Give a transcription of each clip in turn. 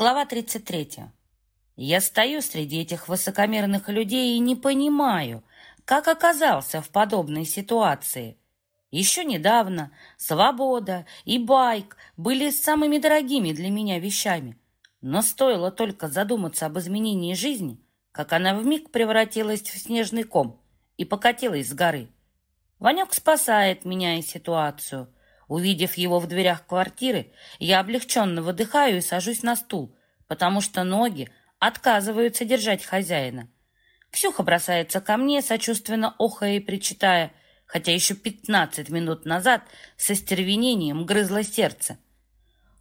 Глава 33. Я стою среди этих высокомерных людей и не понимаю, как оказался в подобной ситуации. Еще недавно свобода и байк были самыми дорогими для меня вещами. Но стоило только задуматься об изменении жизни, как она вмиг превратилась в снежный ком и покатилась с горы. Ванек спасает меня и ситуацию – Увидев его в дверях квартиры, я облегченно выдыхаю и сажусь на стул, потому что ноги отказываются держать хозяина. Ксюха бросается ко мне, сочувственно охая и причитая, хотя еще пятнадцать минут назад со стервенением грызло сердце.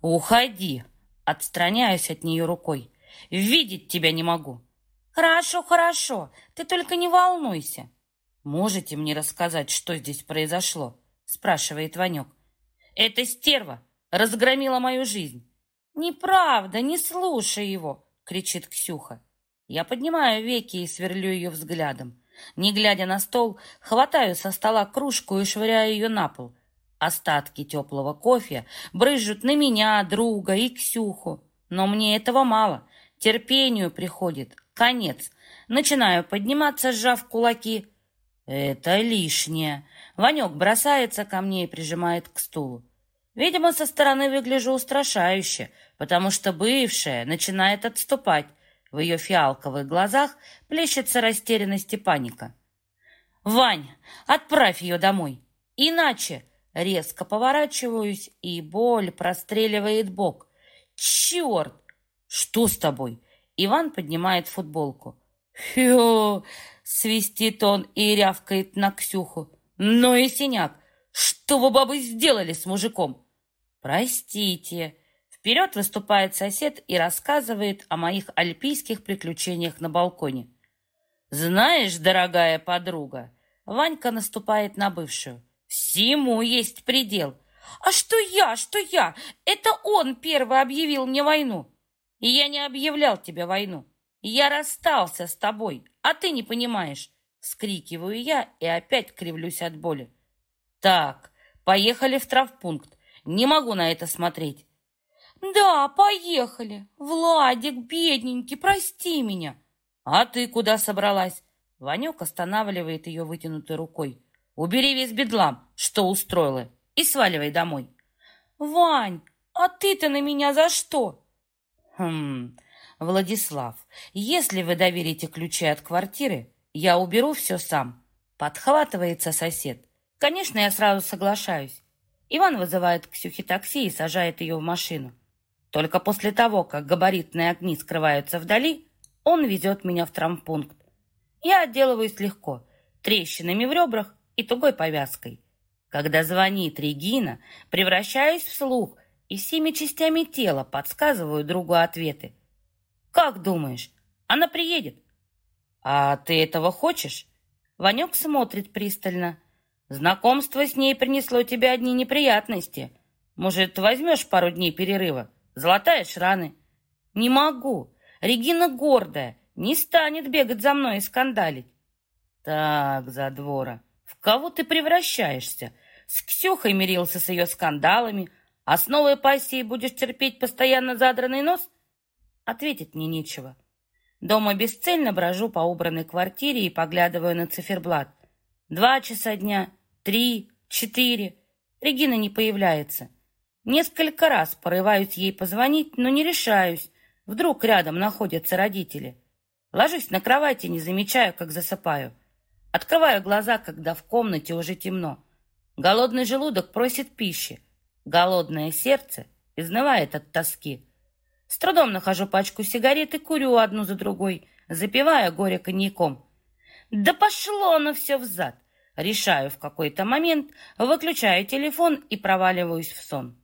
«Уходи!» — отстраняюсь от нее рукой. «Видеть тебя не могу!» «Хорошо, хорошо, ты только не волнуйся!» «Можете мне рассказать, что здесь произошло?» — спрашивает Ванек. Эта стерва разгромила мою жизнь. «Неправда, не слушай его!» — кричит Ксюха. Я поднимаю веки и сверлю ее взглядом. Не глядя на стол, хватаю со стола кружку и швыряю ее на пол. Остатки теплого кофе брызжут на меня, друга и Ксюху. Но мне этого мало. Терпению приходит конец. Начинаю подниматься, сжав кулаки. Это лишнее. Ванек бросается ко мне и прижимает к стулу. Видимо, со стороны выгляжу устрашающе, потому что бывшая начинает отступать. В ее фиалковых глазах плещется растерянность и паника. «Вань, отправь ее домой! Иначе!» Резко поворачиваюсь, и боль простреливает бок. «Черт! Что с тобой?» Иван поднимает футболку. «Хё!» — свистит он и рявкает на Ксюху. «Ну и синяк! Что вы, бабы, сделали с мужиком?» «Простите!» Вперед выступает сосед и рассказывает о моих альпийских приключениях на балконе. «Знаешь, дорогая подруга, Ванька наступает на бывшую. Всему есть предел. А что я, что я? Это он первый объявил мне войну. И я не объявлял тебе войну. Я расстался с тобой, а ты не понимаешь. Скрикиваю я и опять кривлюсь от боли. Так, поехали в травпункт. Не могу на это смотреть. Да, поехали. Владик, бедненький, прости меня. А ты куда собралась? Ванек останавливает ее вытянутой рукой. Убери весь бедлам, что устроила, и сваливай домой. Вань, а ты-то на меня за что? Хм, Владислав, если вы доверите ключи от квартиры, я уберу все сам. Подхватывается сосед. Конечно, я сразу соглашаюсь. Иван вызывает Ксюхе такси и сажает ее в машину. Только после того, как габаритные огни скрываются вдали, он везет меня в травмпункт. Я отделываюсь легко, трещинами в ребрах и тугой повязкой. Когда звонит Регина, превращаюсь в слух и всеми частями тела подсказываю другу ответы. «Как думаешь, она приедет?» «А ты этого хочешь?» Ванек смотрит пристально. Знакомство с ней принесло тебе одни неприятности. Может, возьмешь пару дней перерыва? Золотаешь раны. Не могу. Регина гордая, не станет бегать за мной и скандалить. Так, Задвора, в кого ты превращаешься? С Ксюхой мирился с ее скандалами, а с новой пассией будешь терпеть постоянно задранный нос? Ответить мне нечего. Дома бесцельно брожу по убранной квартире и поглядываю на циферблат. Два часа дня, три, четыре. Регина не появляется. Несколько раз порываюсь ей позвонить, но не решаюсь. Вдруг рядом находятся родители. Ложусь на кровати, не замечая, как засыпаю. Открываю глаза, когда в комнате уже темно. Голодный желудок просит пищи. Голодное сердце изнывает от тоски. С трудом нахожу пачку сигарет и курю одну за другой, запивая горе коньяком. Да пошло оно все взад! Решаю в какой-то момент, выключаю телефон и проваливаюсь в сон.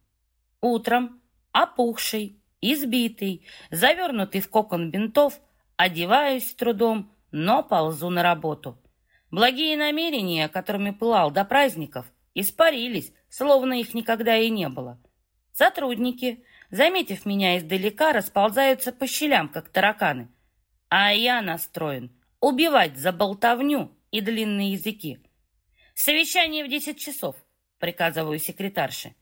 Утром, опухший, избитый, завернутый в кокон бинтов, одеваюсь с трудом, но ползу на работу. Благие намерения, которыми пылал до праздников, испарились, словно их никогда и не было. Сотрудники, заметив меня издалека, расползаются по щелям, как тараканы. А я настроен убивать за болтовню и длинные языки. «Совещание в десять часов», — приказываю секретарше.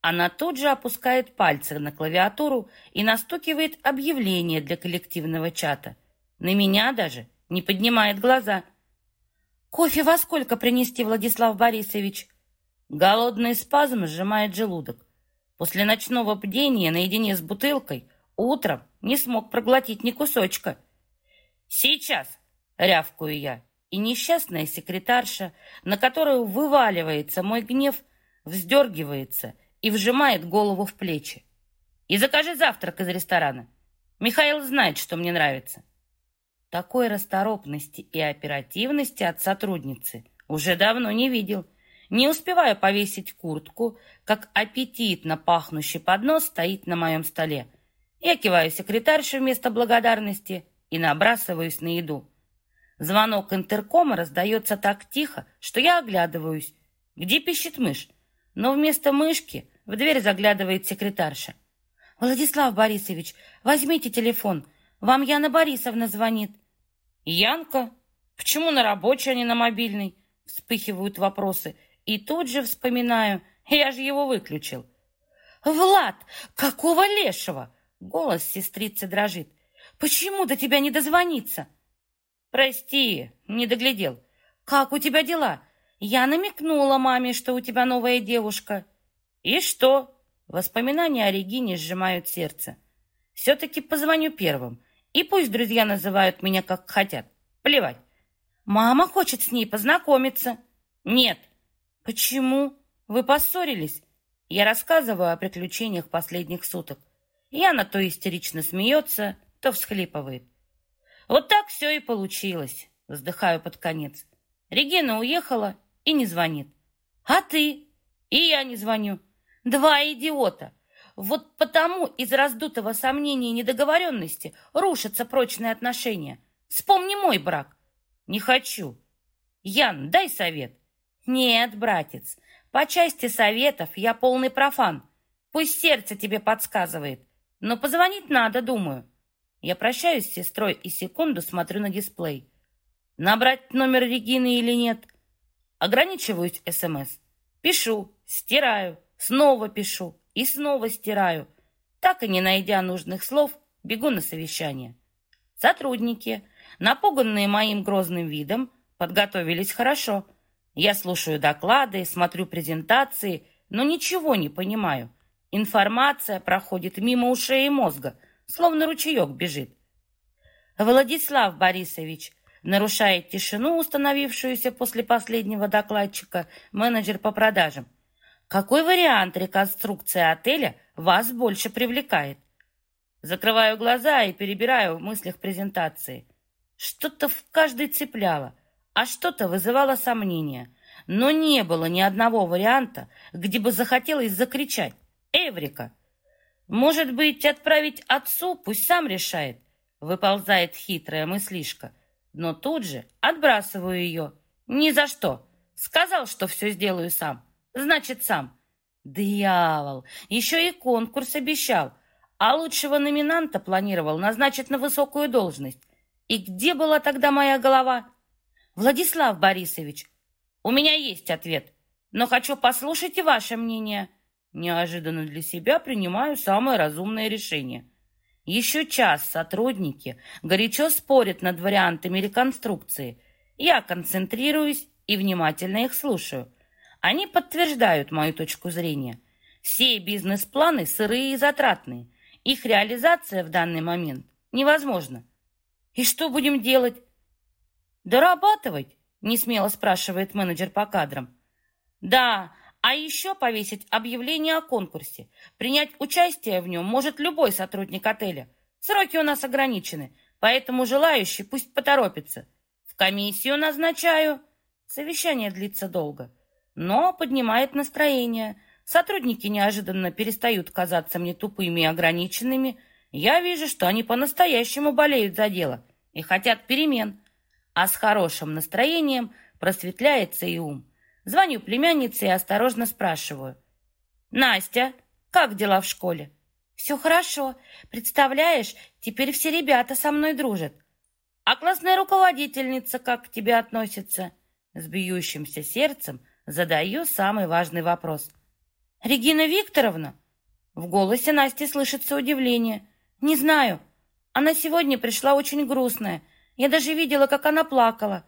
Она тут же опускает пальцы на клавиатуру и настукивает объявление для коллективного чата. На меня даже не поднимает глаза. «Кофе во сколько принести, Владислав Борисович?» Голодный спазм сжимает желудок. После ночного бдения наедине с бутылкой утром не смог проглотить ни кусочка. «Сейчас!» — рявкую я, и несчастная секретарша, на которую вываливается мой гнев, вздергивается — и вжимает голову в плечи. И закажи завтрак из ресторана. Михаил знает, что мне нравится. Такой расторопности и оперативности от сотрудницы уже давно не видел. Не успеваю повесить куртку, как аппетитно пахнущий поднос стоит на моем столе. Я киваю секретарше вместо благодарности и набрасываюсь на еду. Звонок интеркома раздается так тихо, что я оглядываюсь. Где пищит мышь? Но вместо мышки в дверь заглядывает секретарша. «Владислав Борисович, возьмите телефон. Вам Яна Борисовна звонит». «Янка? Почему на рабочий, а не на мобильный?» Вспыхивают вопросы. И тут же вспоминаю. Я же его выключил. «Влад, какого лешего?» Голос сестрицы дрожит. «Почему до тебя не дозвониться?» «Прости, не доглядел. Как у тебя дела? Я намекнула маме, что у тебя новая девушка». И что? Воспоминания о Регине сжимают сердце. Все-таки позвоню первым. И пусть друзья называют меня как хотят. Плевать. Мама хочет с ней познакомиться. Нет. Почему? Вы поссорились? Я рассказываю о приключениях последних суток. Яна то истерично смеется, то всхлипывает. Вот так все и получилось. Вздыхаю под конец. Регина уехала и не звонит. А ты? И я не звоню. Два идиота. Вот потому из раздутого сомнения и недоговоренности рушатся прочные отношения. Вспомни мой брак. Не хочу. Ян, дай совет. Нет, братец, по части советов я полный профан. Пусть сердце тебе подсказывает. Но позвонить надо, думаю. Я прощаюсь с сестрой и секунду смотрю на дисплей. Набрать номер Регины или нет? Ограничиваюсь СМС. Пишу, стираю. Снова пишу и снова стираю. Так и не найдя нужных слов, бегу на совещание. Сотрудники, напуганные моим грозным видом, подготовились хорошо. Я слушаю доклады, смотрю презентации, но ничего не понимаю. Информация проходит мимо ушей и мозга, словно ручеек бежит. Владислав Борисович, нарушает тишину, установившуюся после последнего докладчика, менеджер по продажам. Какой вариант реконструкции отеля вас больше привлекает? Закрываю глаза и перебираю в мыслях презентации. Что-то в каждой цепляло, а что-то вызывало сомнения. Но не было ни одного варианта, где бы захотелось закричать «Эврика!». Может быть, отправить отцу, пусть сам решает. Выползает хитрая мыслишка. Но тут же отбрасываю ее. Ни за что. Сказал, что все сделаю сам. Значит, сам. Дьявол! Еще и конкурс обещал. А лучшего номинанта планировал назначить на высокую должность. И где была тогда моя голова? Владислав Борисович, у меня есть ответ, но хочу послушать и ваше мнение. Неожиданно для себя принимаю самое разумное решение. Еще час сотрудники горячо спорят над вариантами реконструкции. Я концентрируюсь и внимательно их слушаю. Они подтверждают мою точку зрения. Все бизнес-планы сырые и затратные. Их реализация в данный момент невозможна. И что будем делать? Дорабатывать? Несмело спрашивает менеджер по кадрам. Да, а еще повесить объявление о конкурсе. Принять участие в нем может любой сотрудник отеля. Сроки у нас ограничены, поэтому желающий пусть поторопится. В комиссию назначаю. Совещание длится долго но поднимает настроение. Сотрудники неожиданно перестают казаться мне тупыми и ограниченными. Я вижу, что они по-настоящему болеют за дело и хотят перемен. А с хорошим настроением просветляется и ум. Звоню племяннице и осторожно спрашиваю. «Настя, как дела в школе?» «Все хорошо. Представляешь, теперь все ребята со мной дружат». «А классная руководительница как к тебе относится?» С бьющимся сердцем Задаю самый важный вопрос. Регина Викторовна? В голосе Насти слышится удивление. Не знаю. Она сегодня пришла очень грустная. Я даже видела, как она плакала.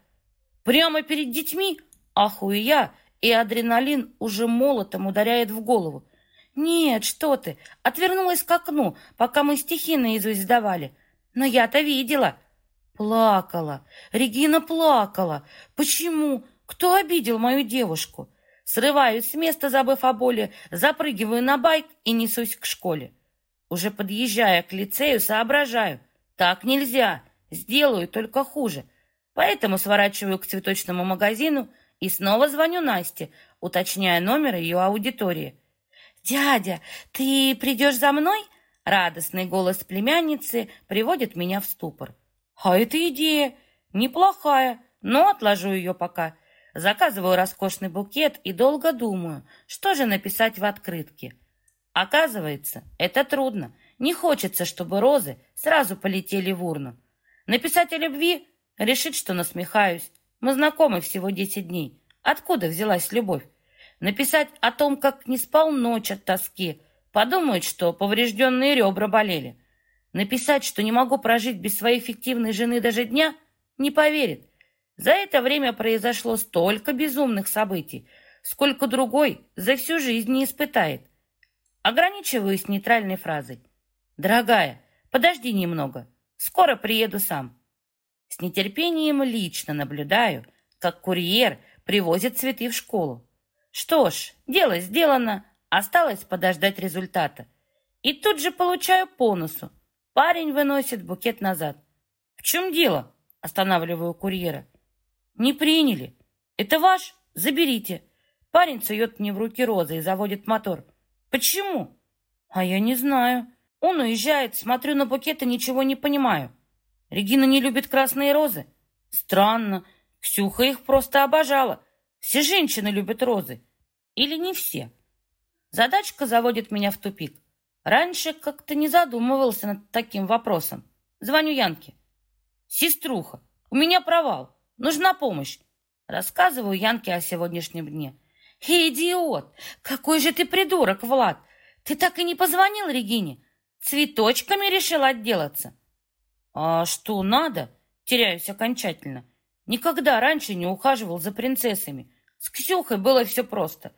Прямо перед детьми? Ахую я, и адреналин уже молотом ударяет в голову. Нет, что ты, отвернулась к окну, пока мы стихи наизусть сдавали. Но я-то видела. Плакала. Регина плакала. Почему? Кто обидел мою девушку? Срываюсь с места, забыв о боли, запрыгиваю на байк и несусь к школе. Уже подъезжая к лицею, соображаю. Так нельзя, сделаю только хуже. Поэтому сворачиваю к цветочному магазину и снова звоню Насте, уточняя номер ее аудитории. «Дядя, ты придешь за мной?» Радостный голос племянницы приводит меня в ступор. «А эта идея неплохая, но отложу ее пока». Заказываю роскошный букет и долго думаю, что же написать в открытке. Оказывается, это трудно. Не хочется, чтобы розы сразу полетели в урну. Написать о любви, решить, что насмехаюсь. Мы знакомы всего десять дней. Откуда взялась любовь? Написать о том, как не спал ночь от тоски. Подумают, что поврежденные ребра болели. Написать, что не могу прожить без своей фиктивной жены даже дня, не поверит. За это время произошло столько безумных событий, сколько другой за всю жизнь не испытает. Ограничиваюсь нейтральной фразой. «Дорогая, подожди немного, скоро приеду сам». С нетерпением лично наблюдаю, как курьер привозит цветы в школу. Что ж, дело сделано, осталось подождать результата. И тут же получаю по носу. Парень выносит букет назад. «В чем дело?» – останавливаю курьера. «Не приняли. Это ваш? Заберите». Парень сует мне в руки розы и заводит мотор. «Почему?» «А я не знаю». Он уезжает, смотрю на букет и ничего не понимаю. Регина не любит красные розы? Странно. Ксюха их просто обожала. Все женщины любят розы. Или не все? Задачка заводит меня в тупик. Раньше как-то не задумывался над таким вопросом. Звоню Янке. «Сеструха, у меня провал. Нужна помощь». Рассказываю Янке о сегодняшнем дне. «Идиот! Какой же ты придурок, Влад! Ты так и не позвонил Регине? Цветочками решил отделаться?» «А что надо?» Теряюсь окончательно. Никогда раньше не ухаживал за принцессами. С Ксюхой было все просто.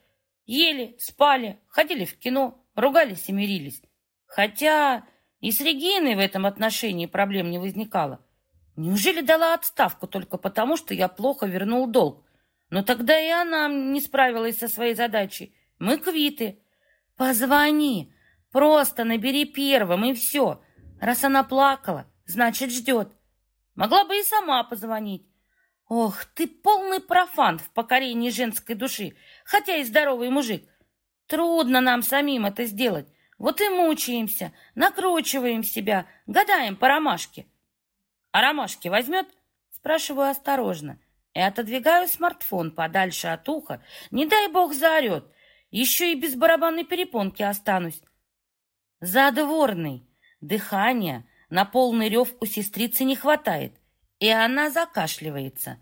Ели, спали, ходили в кино, ругались и мирились. Хотя и с Региной в этом отношении проблем не возникало. Неужели дала отставку только потому, что я плохо вернул долг? Но тогда и она не справилась со своей задачей. Мы квиты. Позвони, просто набери первым, и все. Раз она плакала, значит, ждет. Могла бы и сама позвонить. Ох, ты полный профан в покорении женской души, хотя и здоровый мужик. Трудно нам самим это сделать. Вот и мучаемся, накручиваем себя, гадаем по ромашке. А ромашки возьмет? Спрашиваю осторожно и отодвигаю смартфон подальше от уха. Не дай бог заорет, еще и без барабанной перепонки останусь. Задворный. Дыхание на полный рев у сестрицы не хватает и она закашливается.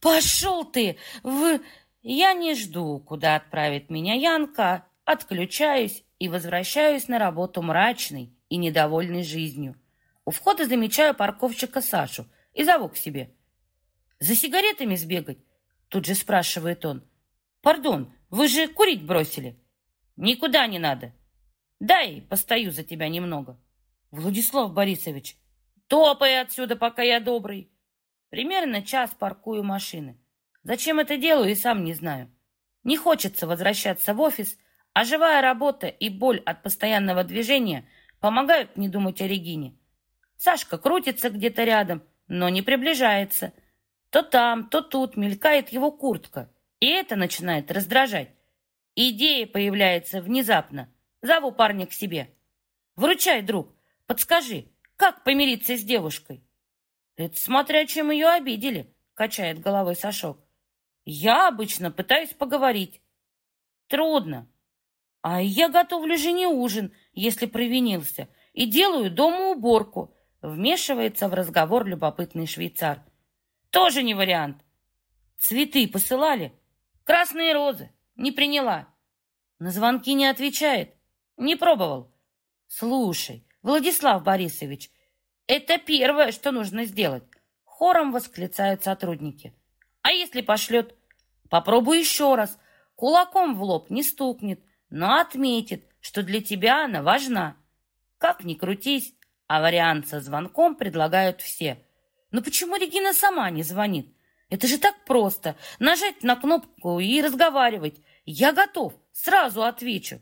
«Пошел ты в...» Я не жду, куда отправит меня Янка, отключаюсь и возвращаюсь на работу мрачный и недовольный жизнью. У входа замечаю парковщика Сашу и зову к себе. «За сигаретами сбегать?» Тут же спрашивает он. «Пардон, вы же курить бросили?» «Никуда не надо. Дай, постою за тебя немного». «Владислав Борисович, топай отсюда, пока я добрый!» Примерно час паркую машины. Зачем это делаю, и сам не знаю. Не хочется возвращаться в офис, а живая работа и боль от постоянного движения помогают не думать о Регине. Сашка крутится где-то рядом, но не приближается. То там, то тут мелькает его куртка, и это начинает раздражать. Идея появляется внезапно. Зову парня к себе. «Вручай, друг, подскажи, как помириться с девушкой?» «Это смотря чем ее обидели», — качает головой Сашок. «Я обычно пытаюсь поговорить». «Трудно. А я готовлю жене ужин, если провинился, и делаю дома уборку», — вмешивается в разговор любопытный швейцар. «Тоже не вариант. Цветы посылали? Красные розы. Не приняла. На звонки не отвечает. Не пробовал. Слушай, Владислав Борисович, это первое, что нужно сделать. Хором восклицают сотрудники. А если пошлет? Попробуй еще раз. Кулаком в лоб не стукнет, но отметит, что для тебя она важна. Как ни крутись, а вариант со звонком предлагают все. Но почему Регина сама не звонит? Это же так просто. Нажать на кнопку и разговаривать. Я готов. Сразу отвечу.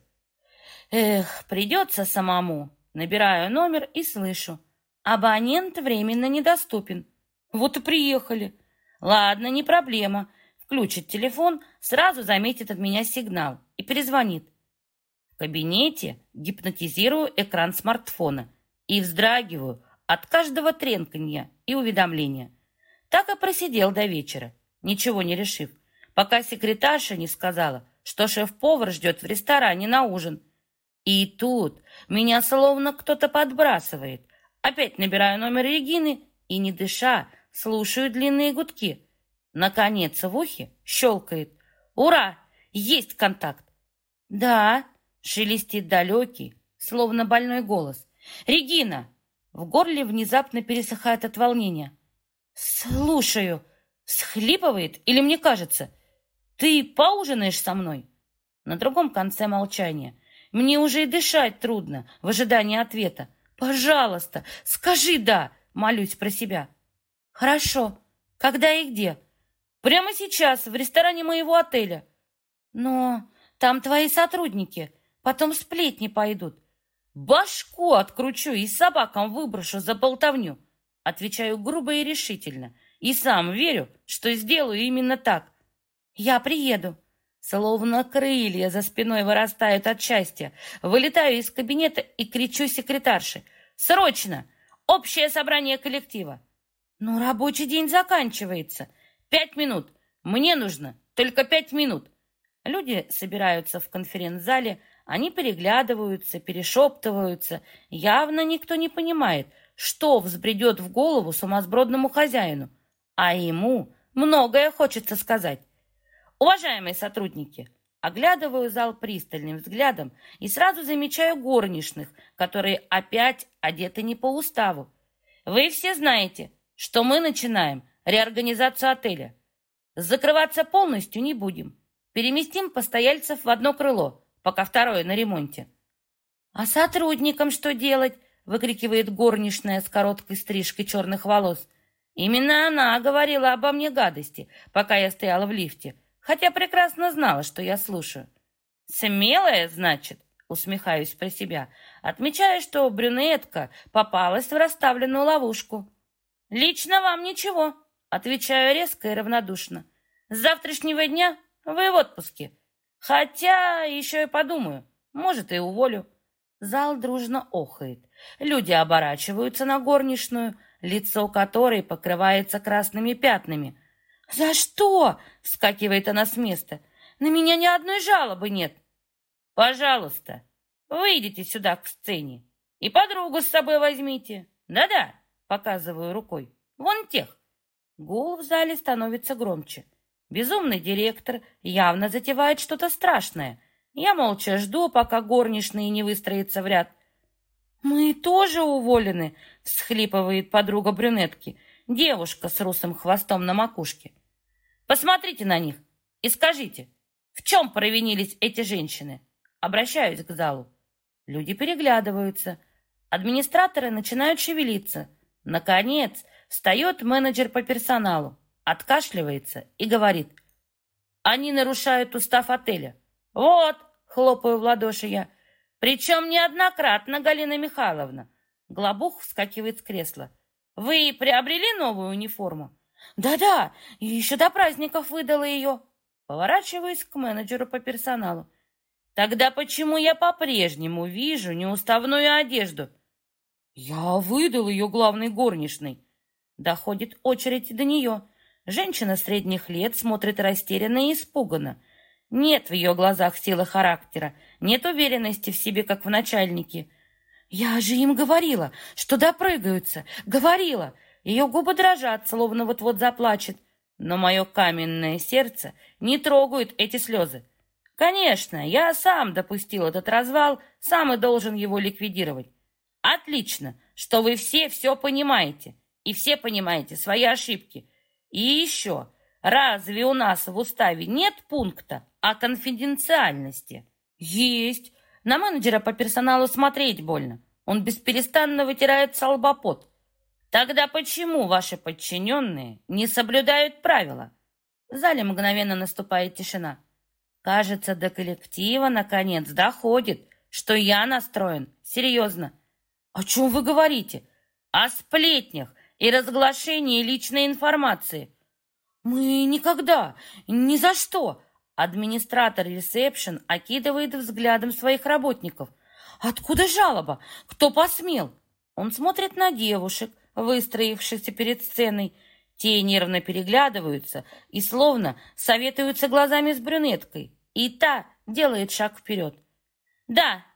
Эх, придется самому. Набираю номер и слышу. Абонент временно недоступен. Вот и приехали. Ладно, не проблема. Включит телефон, сразу заметит от меня сигнал и перезвонит. В кабинете гипнотизирую экран смартфона и вздрагиваю от каждого тренканья и уведомления. Так и просидел до вечера, ничего не решив, пока секретарша не сказала, что шеф-повар ждет в ресторане на ужин. И тут меня словно кто-то подбрасывает. Опять набираю номер Регины и, не дыша, слушаю длинные гудки. Наконец в ухе щелкает. «Ура! Есть контакт!» «Да!» — шелестит далекий, словно больной голос. «Регина!» В горле внезапно пересыхает от волнения. «Слушаю!» Схлипывает или мне кажется? «Ты поужинаешь со мной?» На другом конце молчания. Мне уже и дышать трудно в ожидании ответа. «Пожалуйста, скажи «да», — молюсь про себя. «Хорошо. Когда и где?» «Прямо сейчас, в ресторане моего отеля». «Но там твои сотрудники. Потом сплетни пойдут. Башку откручу и собакам выброшу за болтовню. Отвечаю грубо и решительно. И сам верю, что сделаю именно так. Я приеду. Словно крылья за спиной вырастают от счастья. Вылетаю из кабинета и кричу секретарше. «Срочно! Общее собрание коллектива!» «Ну, рабочий день заканчивается. Пять минут. Мне нужно только пять минут». Люди собираются в конференц-зале, они переглядываются, перешептываются. Явно никто не понимает, что взбредет в голову сумасбродному хозяину. А ему многое хочется сказать. Уважаемые сотрудники, оглядываю зал пристальным взглядом и сразу замечаю горничных, которые опять одеты не по уставу. Вы все знаете, что мы начинаем реорганизацию отеля. Закрываться полностью не будем. Переместим постояльцев в одно крыло – пока второе на ремонте. «А сотрудникам что делать?» — выкрикивает горничная с короткой стрижкой черных волос. Именно она говорила обо мне гадости, пока я стояла в лифте, хотя прекрасно знала, что я слушаю. «Смелая, значит?» — усмехаюсь про себя, отмечая, что брюнетка попалась в расставленную ловушку. «Лично вам ничего», — отвечаю резко и равнодушно. «С завтрашнего дня вы в отпуске. Хотя еще и подумаю, может, и уволю. Зал дружно охает. Люди оборачиваются на горничную, лицо которой покрывается красными пятнами. «За что?» — вскакивает она с места. «На меня ни одной жалобы нет». «Пожалуйста, выйдите сюда к сцене и подругу с собой возьмите. Да-да», — показываю рукой, — «вон тех». Гул в зале становится громче. Безумный директор явно затевает что-то страшное. Я молча жду, пока горничные не выстроятся в ряд. «Мы тоже уволены», — всхлипывает подруга брюнетки, девушка с русым хвостом на макушке. «Посмотрите на них и скажите, в чем провинились эти женщины?» Обращаюсь к залу. Люди переглядываются. Администраторы начинают шевелиться. Наконец, встает менеджер по персоналу откашливается и говорит. Они нарушают устав отеля. Вот, хлопаю в ладоши я. Причем неоднократно, Галина Михайловна. Глобух вскакивает с кресла. Вы приобрели новую униформу? Да-да, еще до праздников выдала ее. Поворачиваюсь к менеджеру по персоналу. Тогда почему я по-прежнему вижу неуставную одежду? Я выдал ее главной горничной. Доходит очередь до нее. Женщина средних лет смотрит растерянно и испуганно. Нет в ее глазах силы характера, нет уверенности в себе, как в начальнике. «Я же им говорила, что допрыгаются! Говорила!» Ее губы дрожат, словно вот-вот заплачет. Но мое каменное сердце не трогают эти слезы. Конечно, я сам допустил этот развал, сам и должен его ликвидировать. Отлично, что вы все все понимаете, и все понимаете свои ошибки. И еще, разве у нас в уставе нет пункта о конфиденциальности? Есть. На менеджера по персоналу смотреть больно. Он бесперестанно вытирает салбопот. Тогда почему ваши подчиненные не соблюдают правила? В зале мгновенно наступает тишина. Кажется, до коллектива наконец доходит, что я настроен серьезно. О чем вы говорите? О сплетнях и разглашении личной информации. Мы никогда, ни за что. Администратор ресепшн окидывает взглядом своих работников. Откуда жалоба? Кто посмел? Он смотрит на девушек, выстроившихся перед сценой. Те нервно переглядываются и словно советуются глазами с брюнеткой. И та делает шаг вперед. «Да,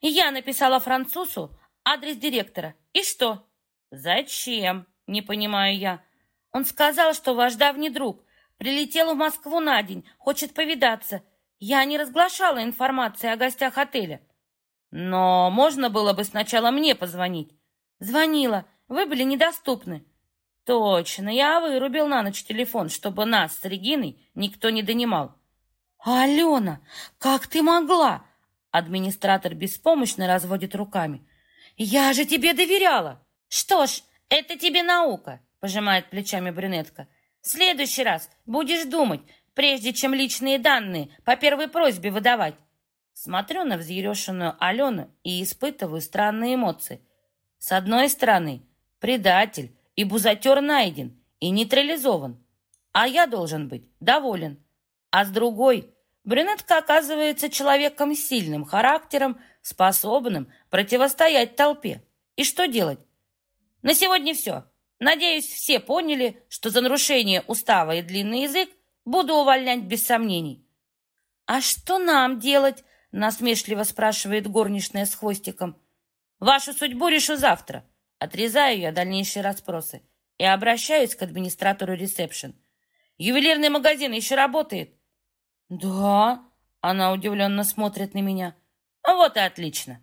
я написала французу адрес директора. И что?» «Зачем?» — не понимаю я. «Он сказал, что ваш давний друг прилетел в Москву на день, хочет повидаться. Я не разглашала информации о гостях отеля». «Но можно было бы сначала мне позвонить». «Звонила. Вы были недоступны». «Точно, я вырубил на ночь телефон, чтобы нас с Региной никто не донимал». «Алена, как ты могла?» Администратор беспомощно разводит руками. «Я же тебе доверяла!» «Что ж, это тебе наука», — пожимает плечами брюнетка. «В следующий раз будешь думать, прежде чем личные данные по первой просьбе выдавать». Смотрю на взъерешенную Алену и испытываю странные эмоции. С одной стороны, предатель и бузатер найден и нейтрализован, а я должен быть доволен. А с другой, брюнетка оказывается человеком с сильным характером, способным противостоять толпе. И что делать? На сегодня все. Надеюсь, все поняли, что за нарушение устава и длинный язык буду увольнять без сомнений. «А что нам делать?» — насмешливо спрашивает горничная с хвостиком. «Вашу судьбу решу завтра. Отрезаю я дальнейшие расспросы и обращаюсь к администратору ресепшн. «Ювелирный магазин еще работает?» «Да», — она удивленно смотрит на меня. «Вот и отлично.